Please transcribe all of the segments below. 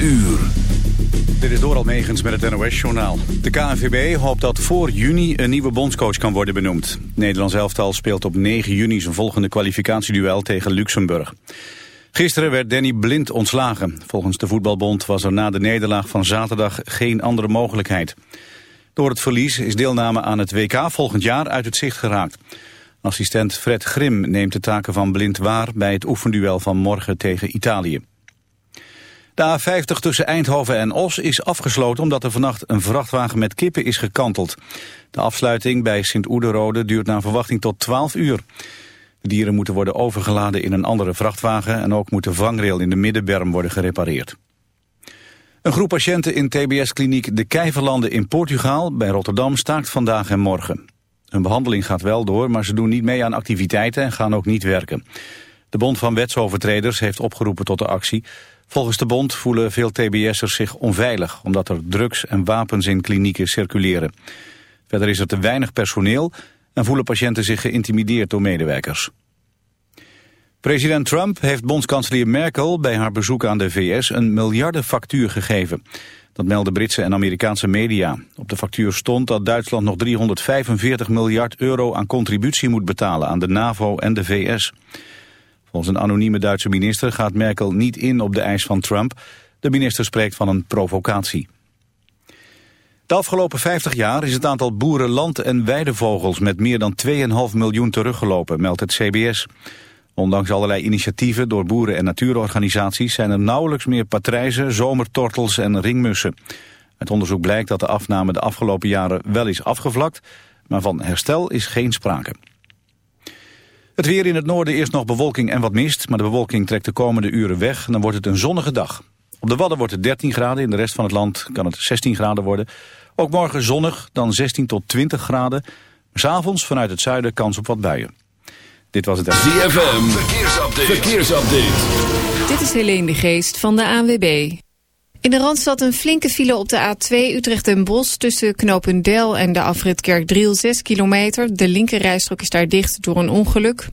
uur. Dit is Doral Megens met het NOS-journaal. De KNVB hoopt dat voor juni een nieuwe bondscoach kan worden benoemd. Nederlands elftal speelt op 9 juni zijn volgende kwalificatieduel tegen Luxemburg. Gisteren werd Danny Blind ontslagen. Volgens de voetbalbond was er na de nederlaag van zaterdag geen andere mogelijkheid. Door het verlies is deelname aan het WK volgend jaar uit het zicht geraakt. Assistent Fred Grim neemt de taken van Blind waar bij het oefenduel van morgen tegen Italië. De A50 tussen Eindhoven en Os is afgesloten omdat er vannacht een vrachtwagen met kippen is gekanteld. De afsluiting bij Sint-Oederode duurt naar verwachting tot 12 uur. De dieren moeten worden overgeladen in een andere vrachtwagen en ook moet de vangrail in de middenberm worden gerepareerd. Een groep patiënten in TBS-kliniek De Kijverlanden in Portugal bij Rotterdam staakt vandaag en morgen. Hun behandeling gaat wel door, maar ze doen niet mee aan activiteiten en gaan ook niet werken. De Bond van Wetsovertreders heeft opgeroepen tot de actie. Volgens de bond voelen veel TBS'ers zich onveilig... omdat er drugs en wapens in klinieken circuleren. Verder is er te weinig personeel... en voelen patiënten zich geïntimideerd door medewerkers. President Trump heeft bondskanselier Merkel bij haar bezoek aan de VS... een miljardenfactuur gegeven. Dat melden Britse en Amerikaanse media. Op de factuur stond dat Duitsland nog 345 miljard euro aan contributie moet betalen... aan de NAVO en de VS... Volgens een anonieme Duitse minister gaat Merkel niet in op de eis van Trump. De minister spreekt van een provocatie. De afgelopen 50 jaar is het aantal boeren, land- en weidevogels met meer dan 2,5 miljoen teruggelopen, meldt het CBS. Ondanks allerlei initiatieven door boeren en natuurorganisaties zijn er nauwelijks meer patrijzen, zomertortels en ringmussen. Het onderzoek blijkt dat de afname de afgelopen jaren wel is afgevlakt, maar van herstel is geen sprake. Het weer in het noorden eerst nog bewolking en wat mist, maar de bewolking trekt de komende uren weg en dan wordt het een zonnige dag. Op de Wadden wordt het 13 graden, in de rest van het land kan het 16 graden worden. Ook morgen zonnig, dan 16 tot 20 graden. S'avonds vanuit het zuiden kans op wat buien. Dit was het... ZFM, verkeersupdate. verkeersupdate. Dit is Helene de Geest van de ANWB. In de Randstad een flinke file op de A2 Utrecht en Bos... tussen Knopendel en de afrit Kerkdriel 6 kilometer. De linkerrijstrook is daar dicht door een ongeluk.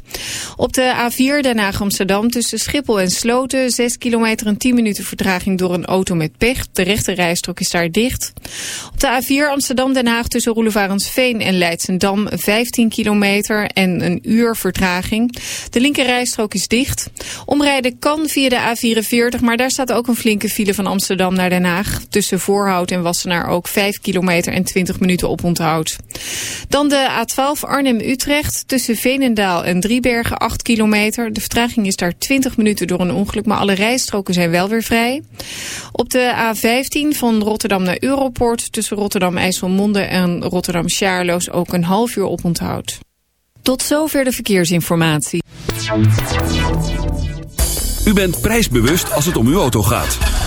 Op de A4 Den Haag Amsterdam tussen Schiphol en Sloten... 6 kilometer en 10 minuten vertraging door een auto met pech. De rechterrijstrook is daar dicht. Op de A4 Amsterdam Den Haag tussen Roelevarensveen en Leidsendam... 15 kilometer en een uur vertraging. De linkerrijstrook is dicht. Omrijden kan via de A44, maar daar staat ook een flinke file van Amsterdam Amsterdam naar Den Haag. Tussen Voorhout en Wassenaar ook 5 kilometer en 20 minuten op onthoud. Dan de A12 Arnhem-Utrecht. Tussen Veenendaal en Driebergen 8 kilometer. De vertraging is daar 20 minuten door een ongeluk. Maar alle rijstroken zijn wel weer vrij. Op de A15 van Rotterdam naar Europort. Tussen Rotterdam-IJsselmonde en Rotterdam-Sjaarloos ook een half uur op onthoud. Tot zover de verkeersinformatie. U bent prijsbewust als het om uw auto gaat.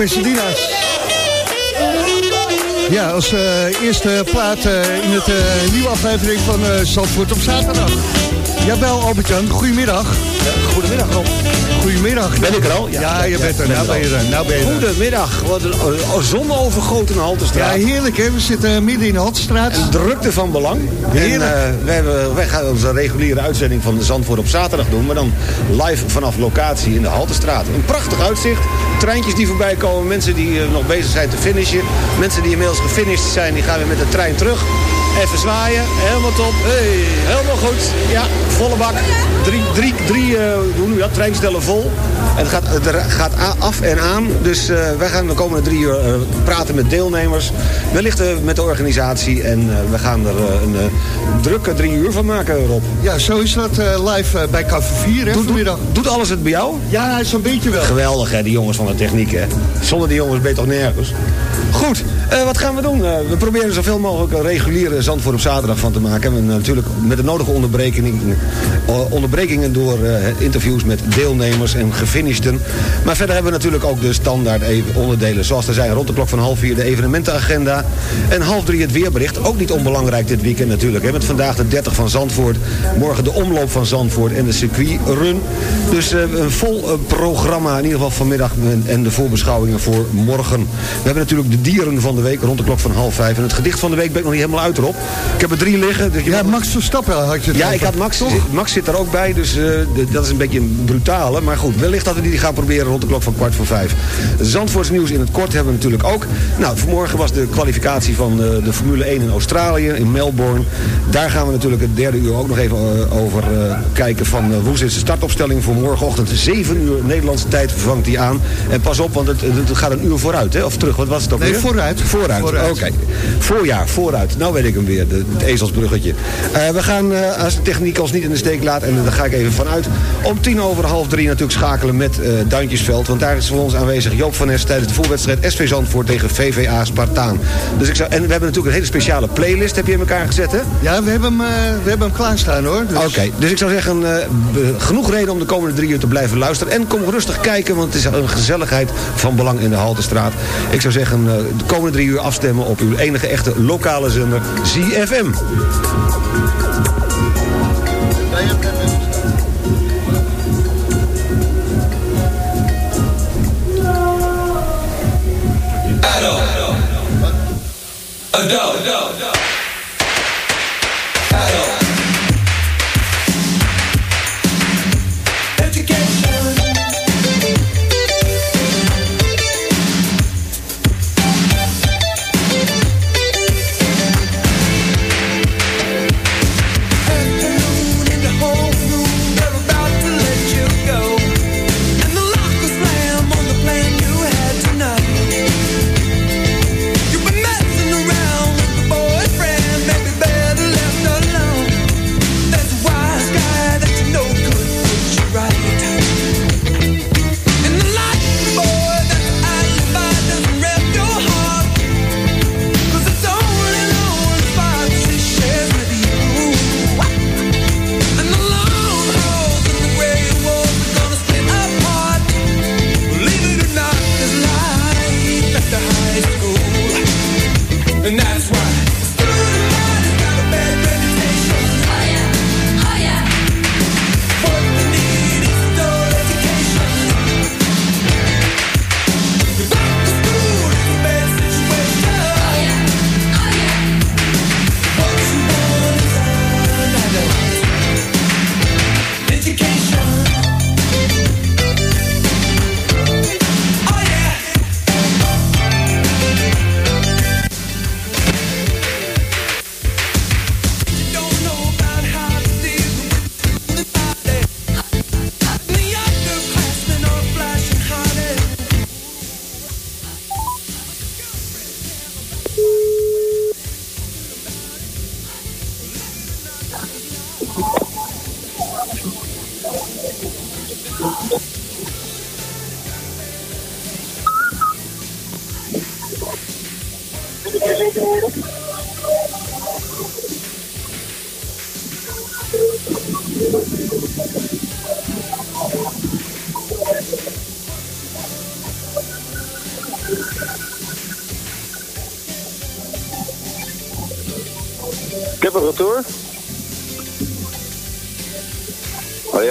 De Pasadena's. Ja, als eh, eerste plaat eh, in het eh, nieuwe aflevering van Zandvoort op zaterdag. Jawel, Albert-Jan, goedemiddag. Goedemiddag Rob. Goedemiddag. Ben ik er al? Ja, je bent er. Nou ben je er. Nou ben je er. Goedemiddag. Wat een oh, zonovergoten Ja, Haltestraat. heerlijk hè. We zitten midden in de Haltestraat. Drukte van belang. Heerlijk. En, eh, wij, hebben, wij gaan onze reguliere uitzending van de Zandvoort op zaterdag doen. Maar dan live vanaf locatie in de Haltestraat. Een prachtig uitzicht. Treintjes die voorbij komen. Mensen die eh, nog bezig zijn te finishen. Mensen die inmiddels gefinished zijn. Die gaan weer met de trein terug. Even zwaaien. Helemaal top. Hey. Helemaal goed. Ja, volle bak. Drie, drie, drie eh, hoe noem je dat? Treinstellen vol. En het gaat, het gaat af en aan. Dus eh, wij gaan de komende drie uur eh, praten met deelnemers. Wellicht met de organisatie. En we gaan er een drukke drie uur van maken, Rob. Ja, zo is dat live bij Café 4 hè, vanmiddag. Doet alles het bij jou? Ja, zo'n beetje wel. Geweldig, hè, die jongens van de techniek, hè. Zonder die jongens ben je toch nergens. Goed, eh, wat gaan we doen? Eh, we proberen zoveel mogelijk een reguliere Zandvoort op zaterdag van te maken. En natuurlijk met de nodige onderbrekingen, eh, onderbrekingen door interviews met deelnemers en gefinishten. Maar verder hebben we natuurlijk ook de standaard even onderdelen. Zoals er zijn rond de klok van half vier de evenementenagenda. En half drie het weerbericht. Ook niet onbelangrijk dit weekend natuurlijk. Hè, met vandaag de 30 van Zandvoort. Morgen de omloop van Zandvoort en de circuitrun. Dus een vol programma in ieder geval vanmiddag. En de voorbeschouwingen voor morgen. We hebben natuurlijk de dieren van de week rond de klok van half vijf. En het gedicht van de week ben ik nog niet helemaal uit erop. Ik heb er drie liggen. Dus Ja, Max Verstappen had je ja, over. ik had Max, Max zit er ook bij, dus eh, dat is een beetje een brutale. Maar goed, wellicht dat we die gaan proberen rond de klok van kwart voor vijf. Zandvoorts nieuws in het kort hebben we natuurlijk ook. Nou, vanmorgen was de kwalificatie van eh, de Formule 1 in Australië, in Melbourne. Daar gaan we natuurlijk het derde uur ook nog even eh, over kijken van hoe zit de startopstelling voor morgenochtend. 7 uur Nederlandse tijd vangt die aan. En pas op, want het, het gaat een uur vooruit, hè? Of terug, wat was het ook Nee, weer? vooruit. Vooruit, Vooruit. oké. Voorjaar, vooruit. Nou weet ik hem weer, de, het ezelsbruggetje. Eh, we gaan, eh, als de techniek ons niet in de steek laat... en daar ga ik even vanuit... om tien over half drie natuurlijk schakelen met eh Duintjesveld. Want daar is voor ons aanwezig Joop van Nes... tijdens de voetbalwedstrijd SV Zandvoort tegen VVA Spartaan. Dus ik zou, en we hebben natuurlijk een hele speciale playlist, heb je in elkaar gezet, hè? Ja, we hebben hem, eh, we hebben hem klaarstaan hoor. Dus- Oké, dus ik zou zeggen, eh, genoeg reden om de komende drie uur te blijven luisteren. En kom rustig kijken, want het is een gezelligheid van belang in de Haltestraat. Ik zou zeggen, eh, de komende drie uur afstemmen op uw enige echte lokale zender, ZFM. Afternoon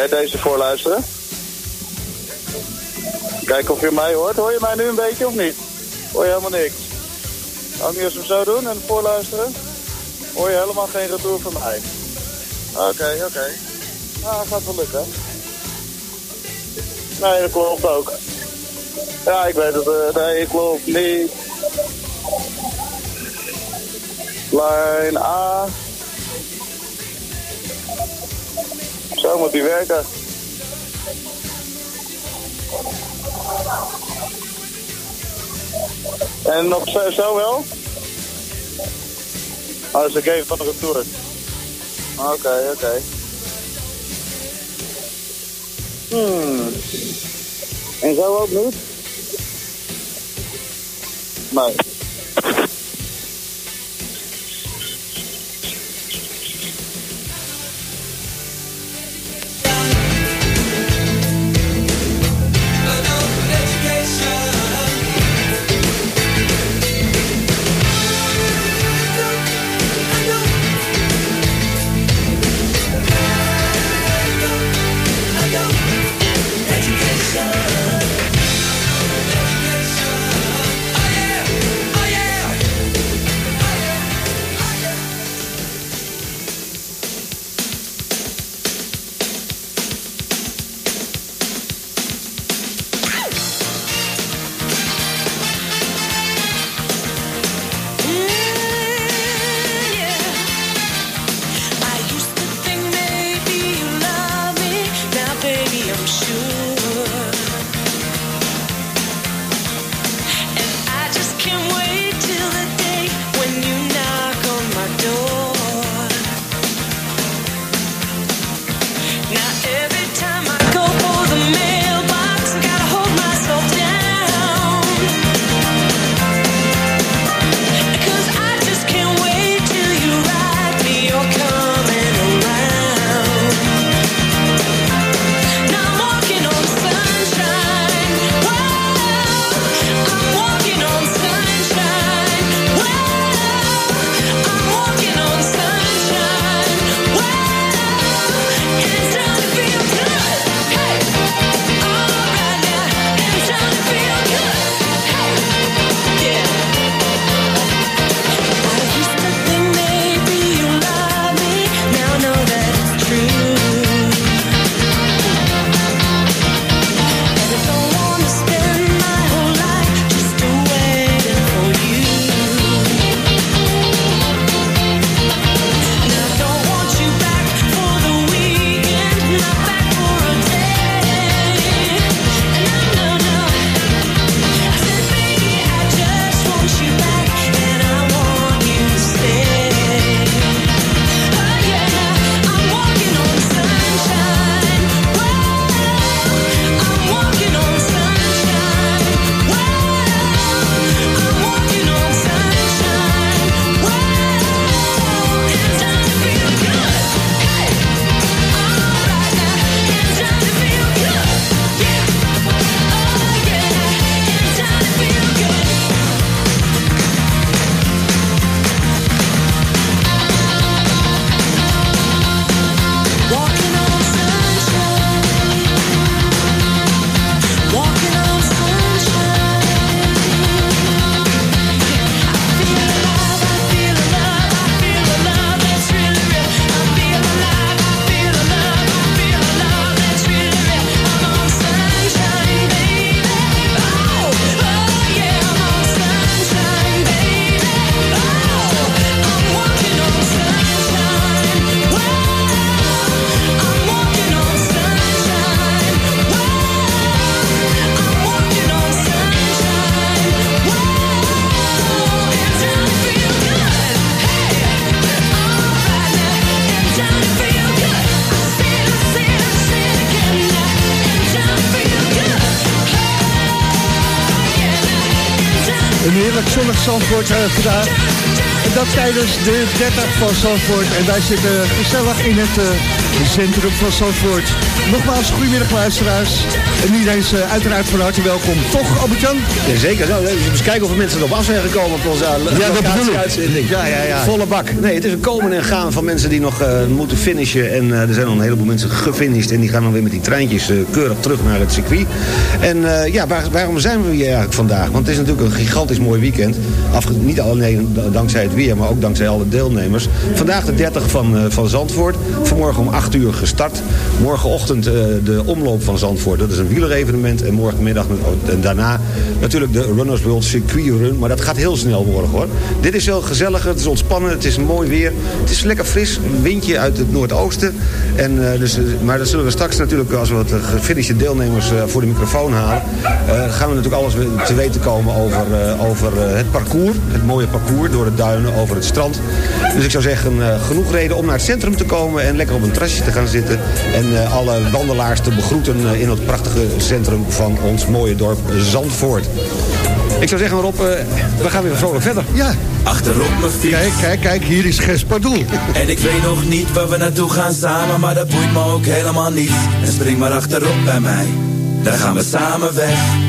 Deze voorluisteren? Kijken of je mij hoort. Hoor je mij nu een beetje of niet? Hoor je helemaal niks? Niet eens hem zo doen en voorluisteren? Hoor je helemaal geen retour van mij? Oké, oké. Nou, gaat wel lukken. Nee, dat klopt ook. Ja, ik weet het. eh, nee, klopt niet. Lijn A. Zo moet die werken. En nog zo, zo wel? Oh, dus ik even van de retour. Oké, oké. Hmm. En zo ook niet? Nee. Eh, dat tijdens de 30 van Zandvoort. En wij zitten gezellig in het eh, centrum van Zandvoort. Nogmaals, goedemiddag luisteraars. En iedereen is eh, uiteraard van harte welkom. Toch, Albert-Jan? Ja, zeker. Nou, eens kijken of er mensen erop af zijn gekomen op onze Ja, dat uitzending. Ja, ja, ja. Volle bak. Nee, het is een komen en gaan van mensen die nog eh, moeten finishen. En eh, er zijn al een heleboel mensen gefinished. En die gaan dan weer met die treintjes eh, keurig terug naar het circuit. En eh, ja, waar- waarom zijn we hier eigenlijk vandaag? Want het is natuurlijk een gigantisch mooi weekend. Afge niet alleen dankzij het weer, maar ook dankzij alle deelnemers. Vandaag de 30 van, eh, van Zandvoort. Vanmorgen om 8 uur gestart. Morgenochtend eh, de omloop van Zandvoort. Dat is een wielerevenement. En morgenmiddag en daarna natuurlijk de Runners World Circuit Run. Maar dat gaat heel snel morgen hoor. Dit is wel gezellig, het is ontspannen, het is mooi weer. Het is lekker fris, een windje uit het noordoosten. En, eh, dus, eh, maar dat zullen we straks natuurlijk, als we wat gefinishte deelnemers voor de microfoon halen... gaan we natuurlijk alles te weten komen over, over het parcours. Het mooie parcours door de duinen, over het strand. Dus ik zou zeggen, genoeg reden om naar het centrum te komen... en lekker op een terrasje te gaan zitten. En eh, alle wandelaars te begroeten eh, in het prachtige centrum van ons mooie dorp Zandvoort. Ik zou zeggen, Rob, eh, we gaan weer vrolijk verder. Ja, Achterop mijn fiets. kijk, kijk, kijk, hier is Gers Pardoel. En ik weet nog niet waar we naartoe gaan samen, maar dat boeit me ook helemaal niet. En spring maar achterop bij mij, dan gaan we samen weg.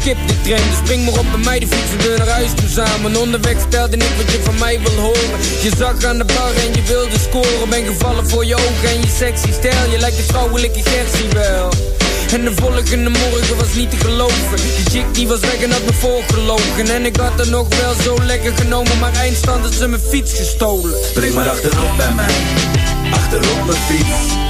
skip de trein. Dus spring maar op bij mij, de fiets en we naar huis toe samen. Onderweg stelde ik wat je van mij wil horen. Je zag aan de bar en je wilde scoren. Ben gevallen voor je ogen en je sexy stijl. Je lijkt een vrouwelijke Gertie wel. En de volgende morgen was niet te geloven. Die chick die was weg en had me voorgelogen. En ik had er nog wel zo lekker genomen Maar eindstand had ze mijn fiets gestolen. Spring maar achterop bij mij, achterop mijn fiets.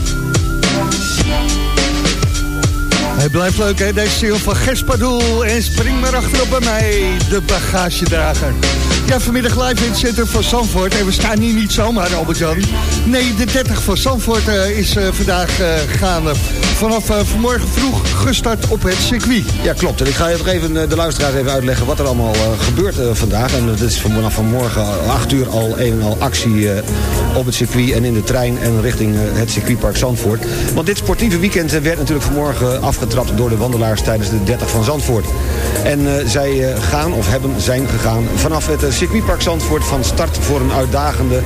Hij blijft leuk, hè? Deze single van Gespadoel. En spring maar achterop bij mij, de bagagedrager. Ja, vanmiddag live in het centrum van Zandvoort. En we staan hier niet zomaar, Albert-Jan. Nee, de 30 van Zandvoort eh, is eh, vandaag eh, gaande. Vanaf eh, vanmorgen vroeg gestart op het circuit. Ja, klopt. En ik ga even, eh, de luisteraars even uitleggen wat er allemaal eh, gebeurt vandaag. En dat is vanaf vanmorgen 8 uur al een en al actie op het circuit en in de trein en richting het circuitpark Zandvoort. Want dit sportieve weekend werd natuurlijk vanmorgen afgetrapt door de wandelaars tijdens de 30 van Zandvoort. En zij gaan, of hebben, zijn gegaan vanaf het circuitpark Zandvoort van start voor een uitdagende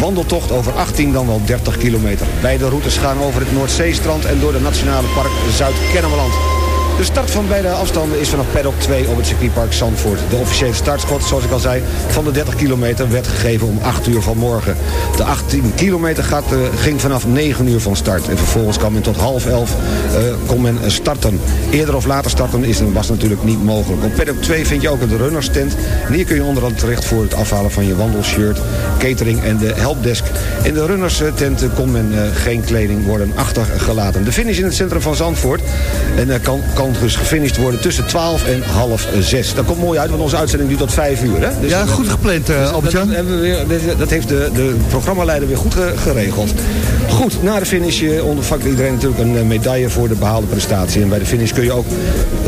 wandeltocht over 18 dan wel 30 kilometer. Beide routes gaan over het Noordzeestrand en door de Nationale Park Zuid-Kennemerland. De start van beide afstanden is vanaf paddock 2 op het circuitpark Zandvoort. De officiële startschot, zoals ik al zei, van de 30 kilometer werd gegeven om 8 uur vanmorgen. De 18 kilometer gaat, eh, ging vanaf 9 uur van start. En vervolgens kan men tot half 11 eh, kon men eh, starten. Eerder of later starten is, was natuurlijk niet mogelijk. Op paddock 2 vind je ook een runnerstent. En hier kun je onder andere terecht voor het afhalen van je wandelshirt, catering en de helpdesk. In de runnerstent kon men eh, geen kleding worden achtergelaten. De finish in het centrum van Zandvoort en, eh, kan dus gefinished worden tussen 12 en half 6. Dat komt mooi uit, want onze uitzending duurt tot 5 uur. Hè? Dus Ja, goed gepland, dat, Albert-Jan. dat- dat heeft de, de programmaleider weer goed ge- geregeld. Goed, na de finish eh, ontvangt iedereen natuurlijk een eh, medaille voor de behaalde prestatie. En bij de finish kun je ook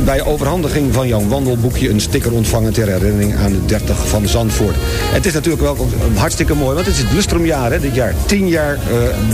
bij overhandiging van jouw wandelboekje een sticker ontvangen ter herinnering aan de 30 van Zandvoort. Het is natuurlijk wel hartstikke mooi, want het is het lustrumjaar hè, dit jaar. 10 jaar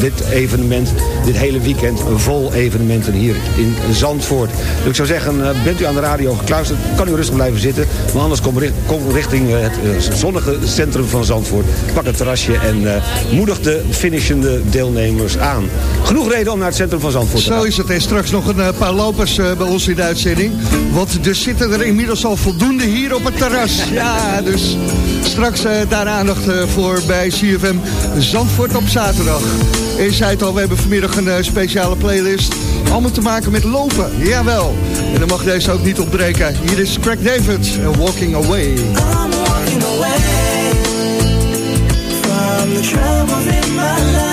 dit evenement, dit hele weekend vol evenementen hier in Zandvoort. Dus zou zeggen, eh, bent u aan de radio gekluisterd, kan u rustig blijven zitten. Maar anders kom, richt- kom richting eh, het eh, zonnige centrum van Zandvoort. Pak het terrasje en moedig de finishende deelnemers aan. Genoeg reden om naar het centrum van Zandvoort te gaan. Zo is het. En straks nog een paar lopers bij ons in de uitzending. Want er zitten er inmiddels al voldoende hier op het terras. Ja, dus straks daar aandacht voor bij CFM Zandvoort op zaterdag. En je zei het al, we hebben vanmiddag een speciale playlist. Allemaal te maken met lopen, jawel. En dan mag deze ook niet ontbreken. Hier is Craig David en Walking Away. From the in my.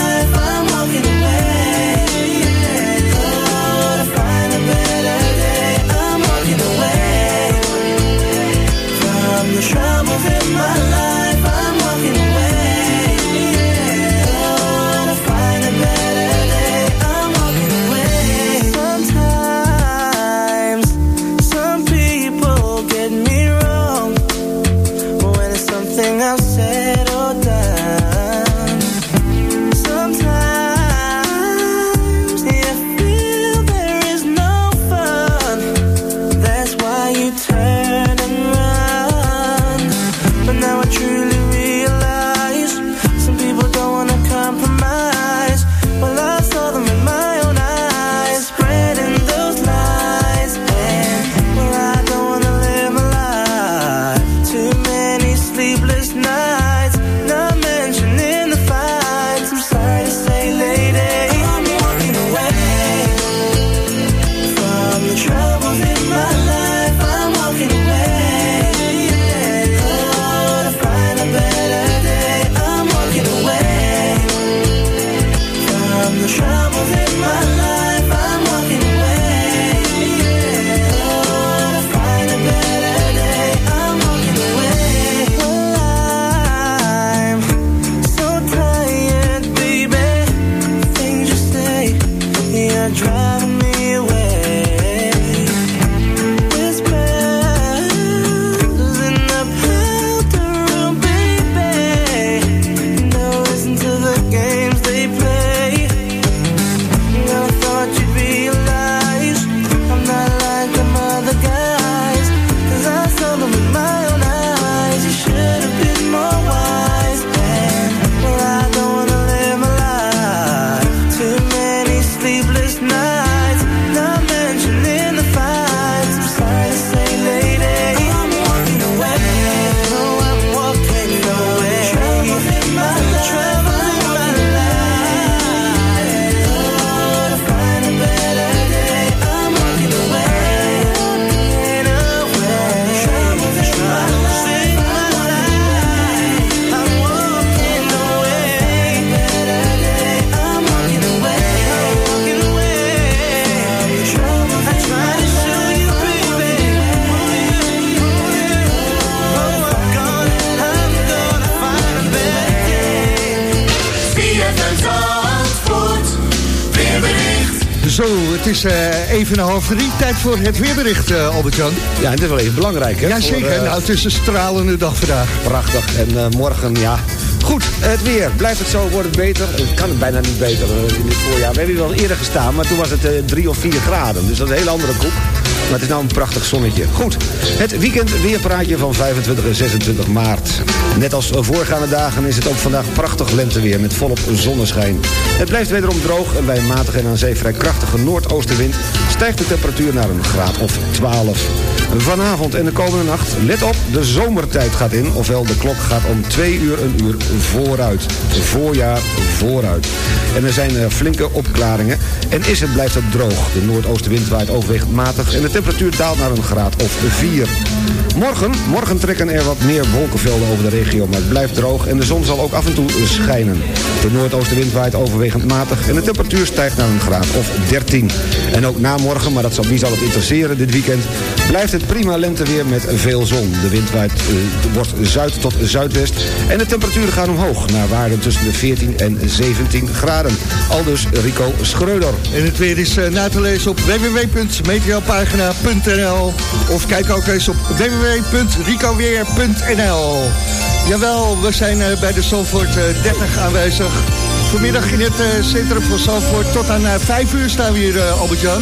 Even een half drie. Tijd voor het weerbericht, eh, Albert-Jan. Ja, en het is wel even belangrijk, hè? Jazeker, voor, eh, nou, het is een stralende dag vandaag. Prachtig. En eh, morgen, ja, Goed, het weer. Blijft het zo, wordt het beter? Het kan het bijna niet beter in dit voorjaar. We hebben hier wel eerder gestaan, maar toen was het 3 of 4 graden. Dus dat is een hele andere koek. Maar het is nou een prachtig zonnetje. Goed, het weekend weerpraatje van 25 en 26 maart. Net als voorgaande dagen is het ook vandaag prachtig lenteweer met volop zonneschijn. Het blijft wederom droog en bij een matige en aan zee vrij krachtige noordoostenwind... stijgt de temperatuur naar een graad of 12. Vanavond en de komende nacht, let op, de zomertijd gaat in. Ofwel, de klok gaat om twee uur een uur vooruit. Voorjaar vooruit. En er zijn eh, flinke opklaringen. En is het, blijft het droog. De noordoostenwind waait overwegend matig... en de temperatuur daalt naar een graad of 4. Morgen, morgen trekken er wat meer wolkenvelden over de regio... maar het blijft droog en de zon zal ook af en toe schijnen. De noordoostenwind waait overwegend matig... en de temperatuur stijgt naar een graad of 13. En ook na morgen, maar dat zal, wie zal het interesseren dit weekend... blijft het prima lenteweer met veel zon. De wind waait, eh, wordt zuid tot zuidwest... en de temperaturen gaan omhoog... naar waarden tussen de 14 en 17 graden. Aldus Rico Schreuder. En het weer is eh, na te lezen op www.meteopagina.nl of kijk ook eens op www.ricoweer.nl Jawel, we zijn eh, bij de Zandvoort eh, 30 aanwezig. Vanmiddag in het eh, centrum van Zandvoort tot aan 5 uur staan we hier, eh, Albert-Jan.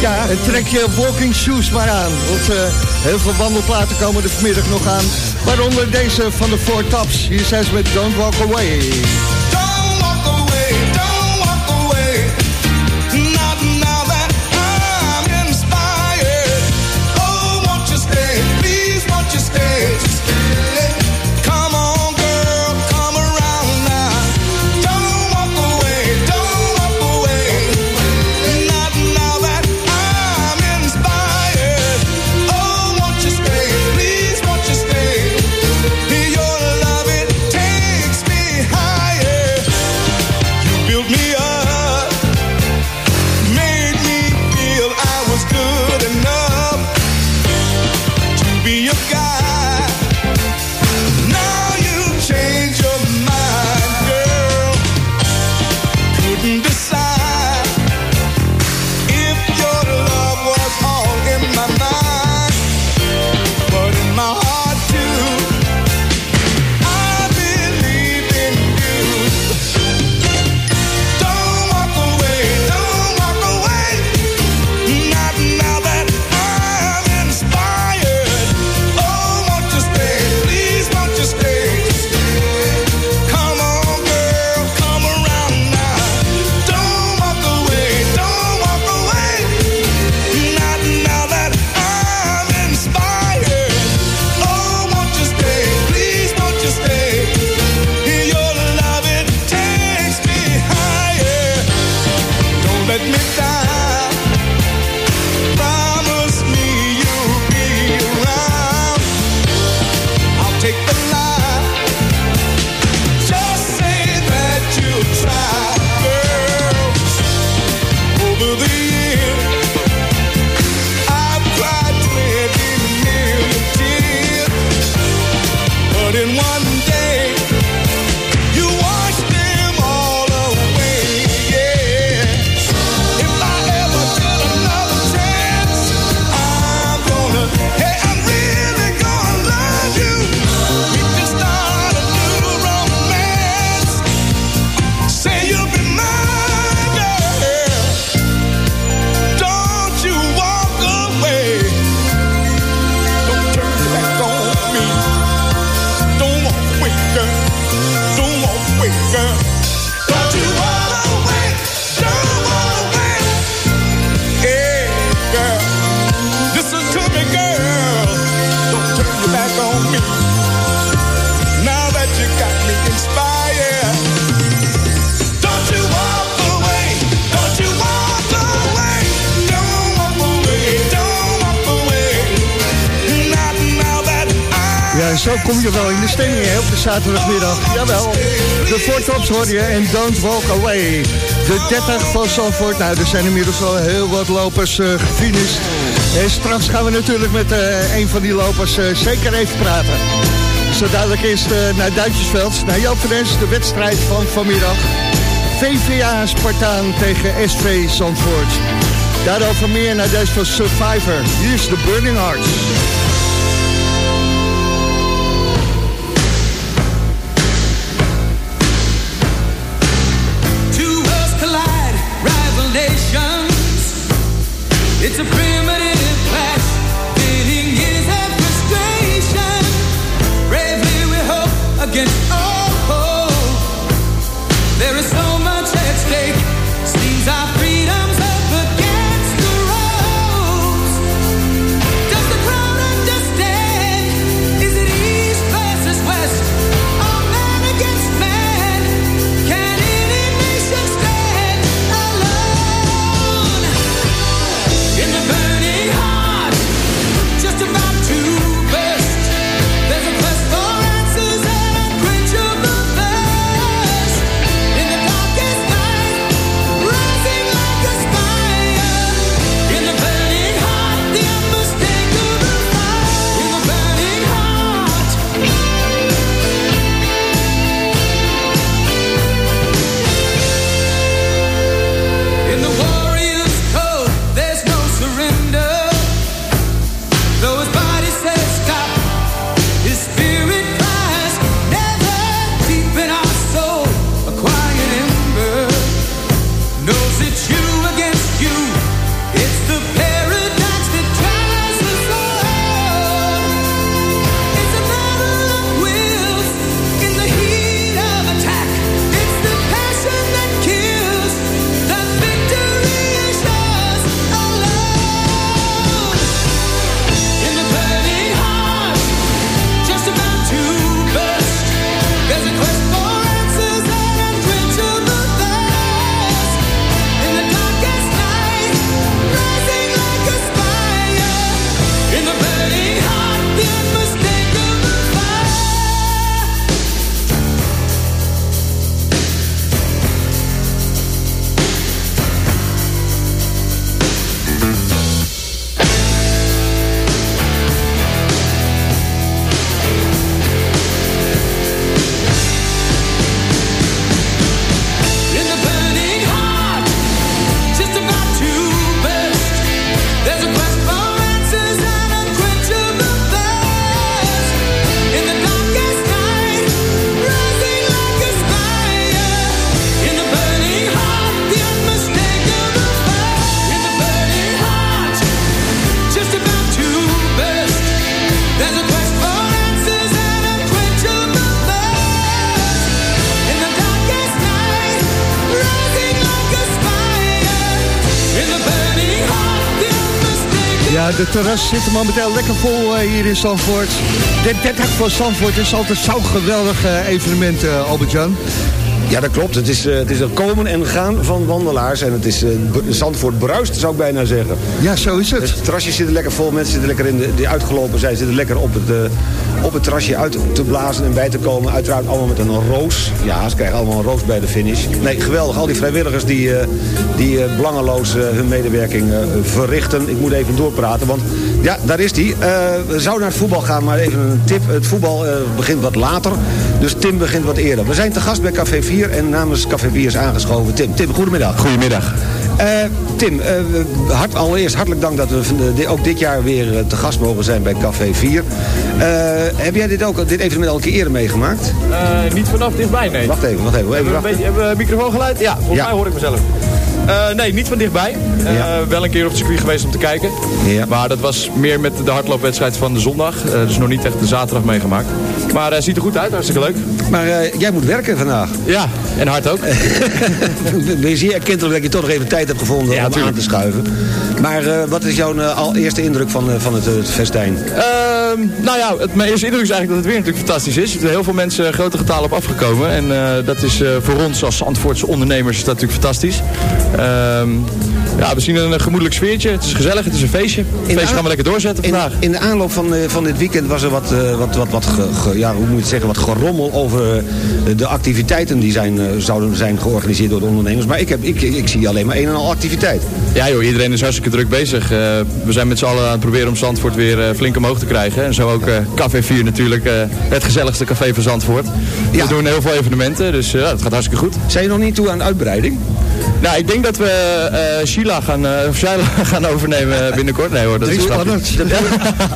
Ja, en trek je walking shoes maar aan. Want eh, heel veel wandelplaten komen er vanmiddag nog aan. Waaronder deze van de Four Tops. Hier zijn ze met Don't Walk Away. Je wel in de stemming hè, op de zaterdagmiddag. Jawel, de Four Tops hoor je en Don't Walk Away. De 30 van Zandvoort, nou er zijn inmiddels al heel wat lopers gefinished. En straks gaan we natuurlijk met eh, een van die lopers eh, zeker even praten. Zo dadelijk eerst naar Duitsersveld, naar van Nes, de wedstrijd van vanmiddag. VVA Spartaan tegen SV Zandvoort. Daarover meer naar deze van Survivor. Hier is de Burning Hearts. De terras zit er momenteel lekker vol eh, hier in Zandvoort. De 30 van Zandvoort is altijd zo'n geweldig eh, evenement, eh, Albert-Jan. Ja, dat klopt. Het is, eh, het is een komen en gaan van wandelaars. En het is eh, b- Zandvoort bruist, zou ik bijna zeggen. Ja, zo is het. Het terrasje zit er lekker vol. Mensen zitten lekker in de, die uitgelopen zijn, zitten lekker op het, eh, op het terrasje uit te blazen en bij te komen. Uiteraard allemaal met een roos. Ja, ze krijgen allemaal een roos bij de finish. Nee, geweldig. Al die vrijwilligers die, eh, die eh, belangeloos eh, hun medewerking verrichten. Ik moet even doorpraten, want ja, daar is die. We zouden naar het voetbal gaan, maar even een tip. Het voetbal begint wat later, dus Tim begint wat eerder. We zijn te gast bij Café 4 en namens Café 4 is aangeschoven Tim. Tim, goedemiddag. Goedemiddag. Eh, Tim, eh, hart, allereerst hartelijk dank dat we ook dit jaar weer eh, te gast mogen zijn bij Café 4. Eh, heb jij dit, ook, dit evenement al een keer eerder meegemaakt? Niet vanaf dichtbij, nee. Wacht even, wacht even. even Hebben we een beetje hebben we microfoon geluid? Ja, volgens Ja. mij hoor ik mezelf. Eh, nee, niet van dichtbij. Eh, Ja. Wel een keer op het circuit geweest om te kijken. Ja. Maar dat was meer met de hardloopwedstrijd van de zondag. Eh, dus nog niet echt de zaterdag meegemaakt. Maar ziet er goed uit, hartstikke leuk. Maar jij moet werken vandaag. Ja, en hard ook. Ben je zeer erkentelijk dat je toch nog even tijd hebt gevonden Ja, om tuurlijk. aan te schuiven. Maar wat is jouw al eerste indruk van, van het, het festijn? Ehm, nou ja, het, mijn eerste indruk is eigenlijk dat het weer natuurlijk fantastisch is. Er zijn heel veel mensen grote getalen op afgekomen. En dat is voor ons als Zandvoortse ondernemers dat natuurlijk fantastisch. Ehm, ja, we zien een gemoedelijk sfeertje. Het is gezellig, het is een feestje. Het feestje gaan we lekker doorzetten In, vandaag. in de aanloop van, eh, van dit weekend was er wat, eh, wat, wat, wat ge- ge- ja, hoe moet je het zeggen, wat gerommel over eh, de activiteiten die zijn, zouden zijn georganiseerd door de ondernemers. Maar ik, heb, ik, ik zie alleen maar een en al activiteit. Ja joh, iedereen is hartstikke druk bezig. We zijn met z'n allen aan het proberen om Zandvoort weer flink omhoog te krijgen. En zo ook Café 4 natuurlijk, het gezelligste café van Zandvoort. Ja. We doen heel veel evenementen, dus ja, het gaat hartstikke goed. Zijn je nog niet toe aan uitbreiding? Nou, ik denk dat we eh Sheila gaan, eh, Sheila gaan overnemen binnenkort. Nee hoor, dat is De, de,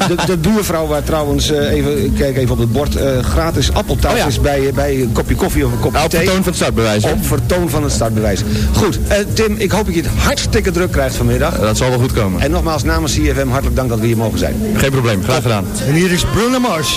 de, de buurvrouw waar trouwens, eh, even, ik kijk even op het bord, eh, gratis appeltaart Oh ja. is bij, bij een kopje koffie of een kopje op thee. vertoon van het startbewijs. hè? Op vertoon van het startbewijs. Goed, eh, Tim, ik hoop dat je het hartstikke druk krijgt vanmiddag. Dat zal wel goed komen. En nogmaals namens CFM hartelijk dank dat we hier mogen zijn. Geen probleem, graag gedaan. En hier is Bruno Mars.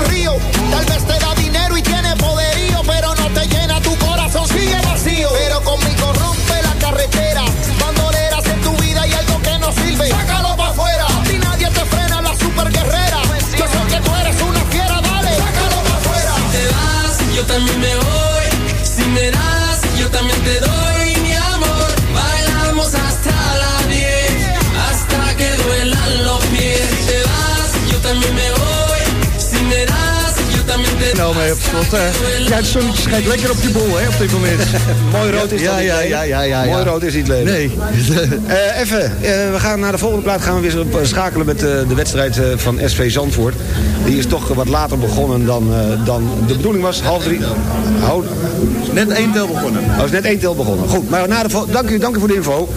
un río. Tal vez te da dinero y tiene poderío, pero no te llena tu corazón, sigue vacío. Pero conmigo rompe la carretera, bandoleras en tu vida y algo que no sirve. Sácalo para afuera, si nadie te frena, la super guerrera. Yo sé que tú eres una fiera, dale, sácalo para afuera. Si te vas, yo también me voy. Nou, eh, ja, het zonnetje schijnt lekker op je bol, hè, op dit moment. Mooi rood is ja, dat niet, ja, ja, ja, ja, ja. Mooi rood is niet leven. Nee. Eh, even, eh, we gaan naar de volgende plaat gaan we weer eh, schakelen met eh, de wedstrijd eh, van SV Zandvoort. Die is toch wat later begonnen dan, eh, dan de bedoeling was. Half drie. Hou- Net één tel begonnen. Oh, is net één tel begonnen. Goed, maar na de, dank, u, dank u voor de info.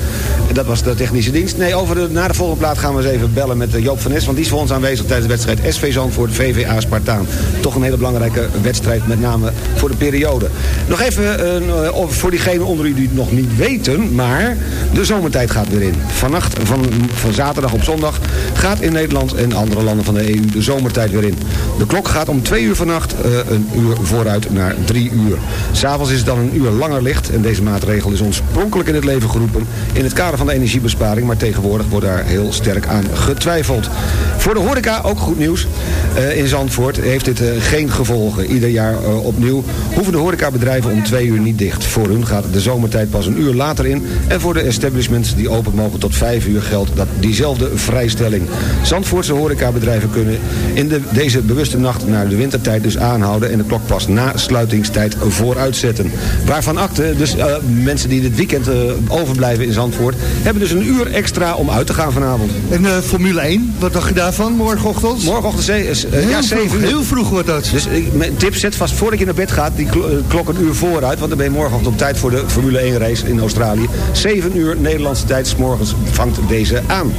Dat was de technische dienst. Nee, over de, na de volgende plaat gaan we eens even bellen met eh, Joop van Nes. Want die is voor ons aanwezig tijdens de wedstrijd SV Zandvoort VVA Spartaan. Toch een hele belangrijke wedstrijd, met name voor de periode. Nog even eh, of- voor diegenen onder u die het nog niet weten. Maar de zomertijd gaat weer in. Vannacht, van, van zaterdag op zondag, gaat in Nederland en andere landen van de EU de zomertijd weer in. De klok gaat om twee uur vannacht eh, een uur vooruit naar drie uur. S'avonds is het dan een uur langer licht. En deze maatregel is oorspronkelijk in het leven geroepen in het kader van de energiebesparing. Maar tegenwoordig wordt daar heel sterk aan getwijfeld. Voor de horeca ook goed nieuws. Eh, in Zandvoort heeft dit eh, geen gevolgen. Ieder jaar eh, opnieuw hoeven de horecabedrijven om twee uur niet dicht. Voor hun gaat de zomertijd pas een uur later in. En voor de establishments die open mogen tot vijf uur geldt dat diezelfde vrijstelling. Zandvoortse horecabedrijven kunnen in de, deze bewuste nacht naar de wintertijd dus aanhouden... en de klok pas na sluitingstijd vooruitzetten. Waarvan akte, dus mensen die dit weekend overblijven in Zandvoort... hebben dus een uur extra om uit te gaan vanavond. En eh, Formule 1, wat dacht je daarvan morgenochtend? Morgenochtend is, eh, Heel ja, vroeg, 7 uur. heel vroeg wordt dat. Dus ik, mijn tip, zet vast voordat je naar bed gaat die eh, klok een uur vooruit. Want dan ben je morgenochtend op tijd voor de Formule 1 race in Australië. 7 uur Nederlandse tijd, 's morgens vangt deze aan.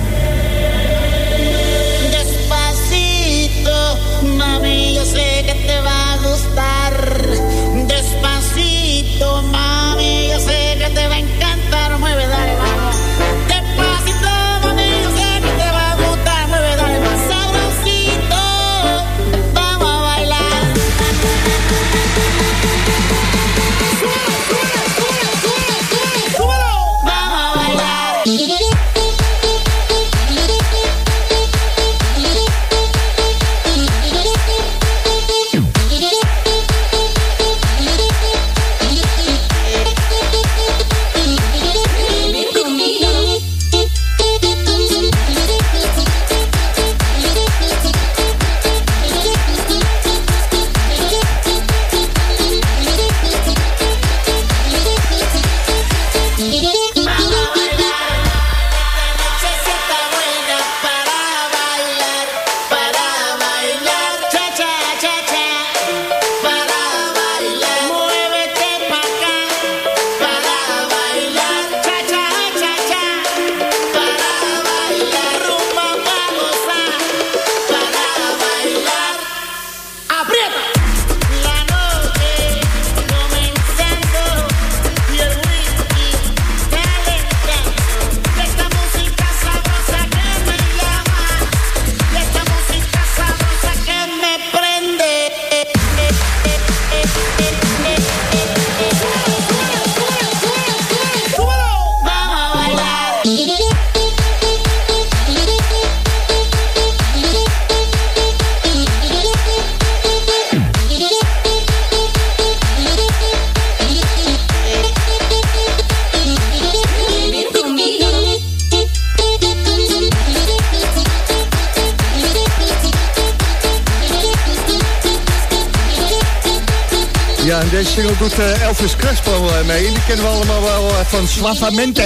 Deze single doet eh, Elvis Crespo eh, mee. Die kennen we allemaal wel eh, van Suavamente.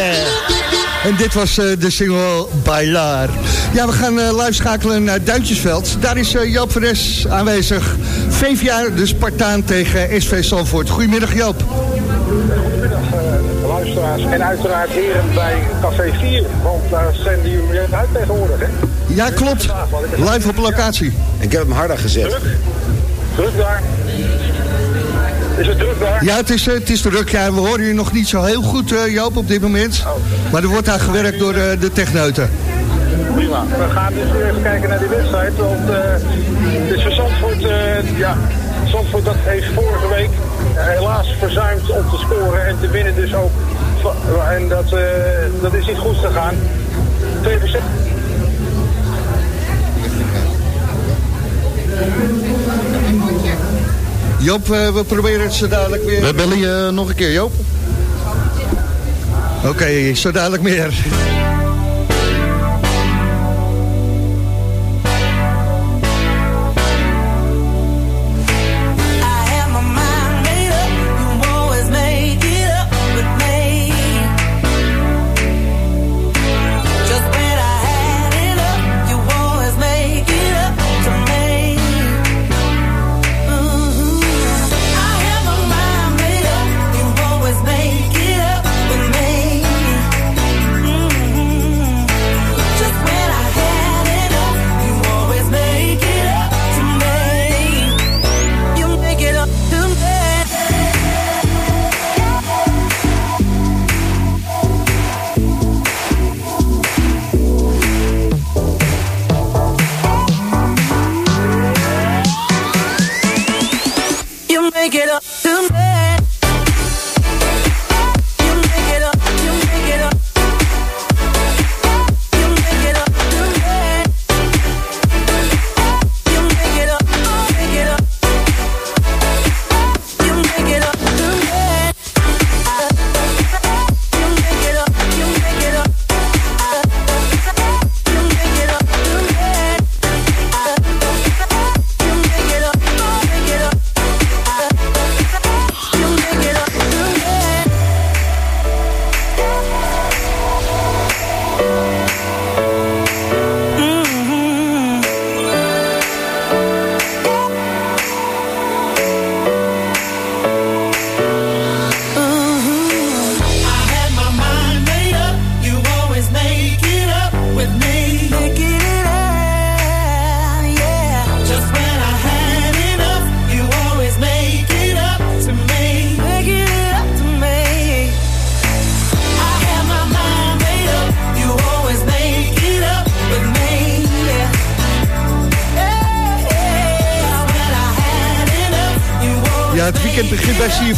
En dit was eh, de single Bailar. Ja, we gaan live schakelen naar Duintjesveld. Daar is eh, Joop van Es aanwezig. VVA, de Spartaan tegen SV Zandvoort. Goedemiddag Joop. Goedemiddag luisteraars en uiteraard heren bij Café 4, want daar zenden jullie het uit tegenwoordig, hè? Ja, klopt. Live op locatie. Ik heb hem harder gezet. Druk? Druk daar? Is het druk daar? Ja, het is, eh, het is druk. Ja, we horen je nog niet zo heel goed, eh, Joop, op dit moment. Maar er wordt aan gewerkt door eh, de techneuten. Prima. We gaan dus weer even kijken naar die wedstrijd, want het is voor Zandvoort, ja, Zandvoort dat heeft vorige week helaas verzuimd om te scoren en te winnen dus ook. En dat, dat is niet goed gegaan. Twee verzet- Joop, eh, we proberen het zo dadelijk weer... We bellen je nog een keer, Joop. Oké, zo dadelijk meer.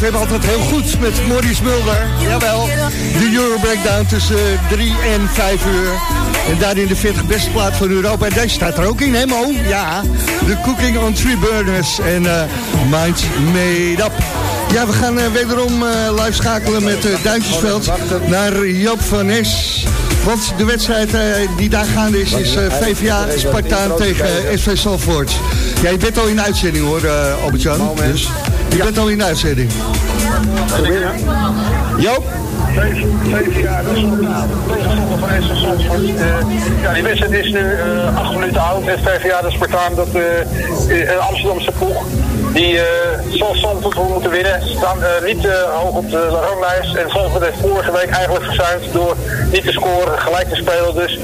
Bij CFM altijd heel goed met Maurice Mulder. Jawel, de Euro Breakdown tussen 3 en 5 uur. En daarin de 40 beste plaat van Europa. En deze staat er ook in, hè Mo? Ja, de Cooking on Three Burners en eh Mind Made Up. Ja, we gaan eh, wederom eh, live schakelen met eh, Duintjesveld naar Joop van Nes. Want de wedstrijd eh, die daar gaande is, is eh, VVA Spartaan tegen eh, SV Salvoort. Ja, je bent al in uitzending hoor, eh Albert-Jan. Dus je bent al in de uitzending. Joop? Zeven jaar, dat is tegenstander van. Eh, ja, die wedstrijd is nu eh, acht minuten oud. En VVA de Spartaan, dat een Amsterdamse ploeg. Die eh zal Zandvoort voor moeten winnen. Ze staan niet hoog op de ranglijst. En Zandvoort heeft vorige week eigenlijk verzuimd door niet te scoren, gelijk te spelen. Dus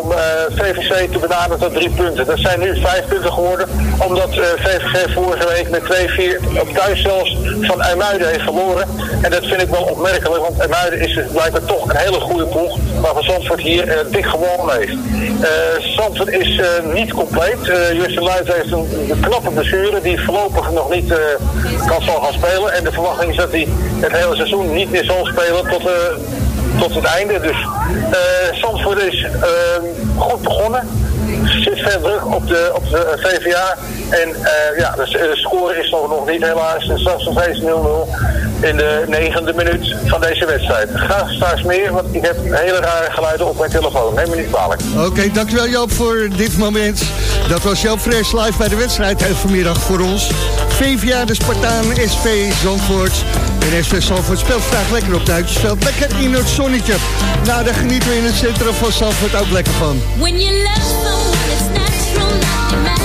om VVC te benaderen tot drie punten. Dat zijn nu vijf punten geworden. Omdat eh, VVC vorige week met 2-4 op thuis zelfs van IJmuiden heeft verloren. En dat vind ik wel opmerkelijk. Want IJmuiden is blijkbaar toch een hele goede ploeg. Waarvan Zandvoort hier eh, dik gewonnen heeft. Eh Zandvoort is niet compleet. Justin Luijs heeft een, een knappe blessure die voorlopig nog niet kan zal gaan spelen. En de verwachting is dat hij het hele seizoen niet meer zal spelen tot, tot het einde. Dus eh Zandvoort is goed begonnen. Zit ver druk op de, op de eh, VVA. En eh, ja, de, s- de score is nog, nog niet helaas. Het staat nog steeds 0-0 in de negende minuut van deze wedstrijd. Graag straks meer, want ik heb hele rare geluiden op mijn telefoon. Neem me niet kwalijk. Oké, dankjewel Joop voor dit moment. Dat was Joop Fresh live bij de wedstrijd eh, vanmiddag voor ons. VVA de Spartaan, SV Zandvoort. En SV Zandvoort speelt vandaag lekker op Duitsersveld. Lekker in het zonnetje. Nou, daar genieten we in het centrum van Zandvoort ook lekker van. When you love Imagine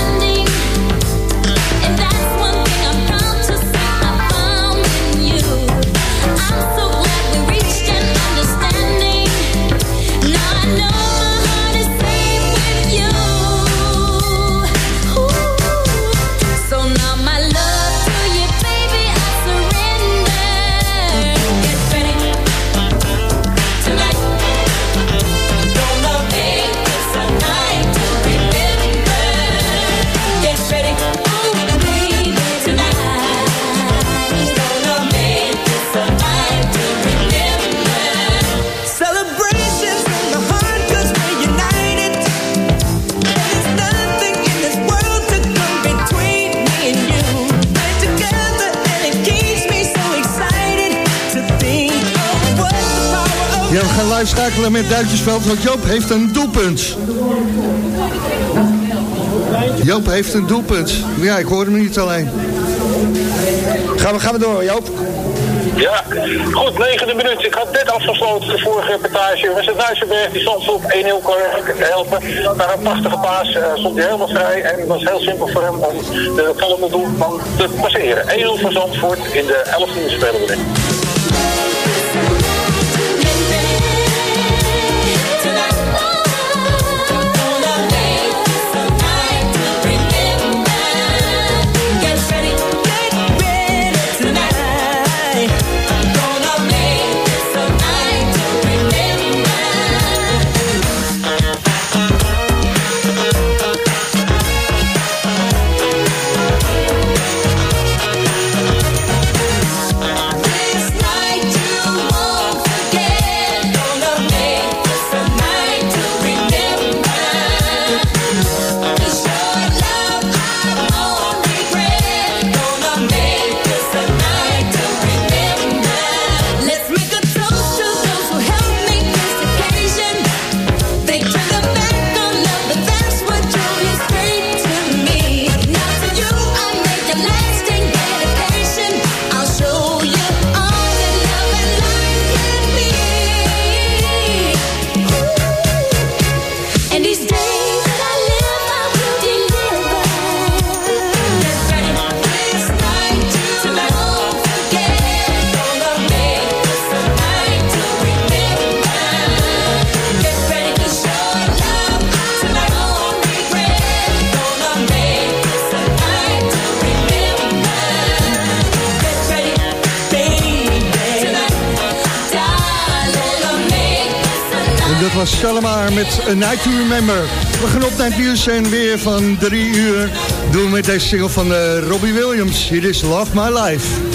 schakelen met Duitsersveld, want Joop heeft een doelpunt. Joop heeft een doelpunt. Ja, ik hoor hem niet alleen. Gaan we, gaan we door, Joop? Ja, goed, negende minuut. Ik had net afgesloten de vorige reportage. Was het Duitserberg die stond op 1-0 kon helpen. Naar een prachtige paas eh, stond hij helemaal vrij. En het was heel simpel voor hem om de volgende doelman te passeren. 1-0 voor Zandvoort in de 11e speelminute. Shalimar met A Night to Remember. We gaan op naar het nieuws en weer van drie uur. Doen met deze single van eh, Robbie Williams. Hier is Love My Life.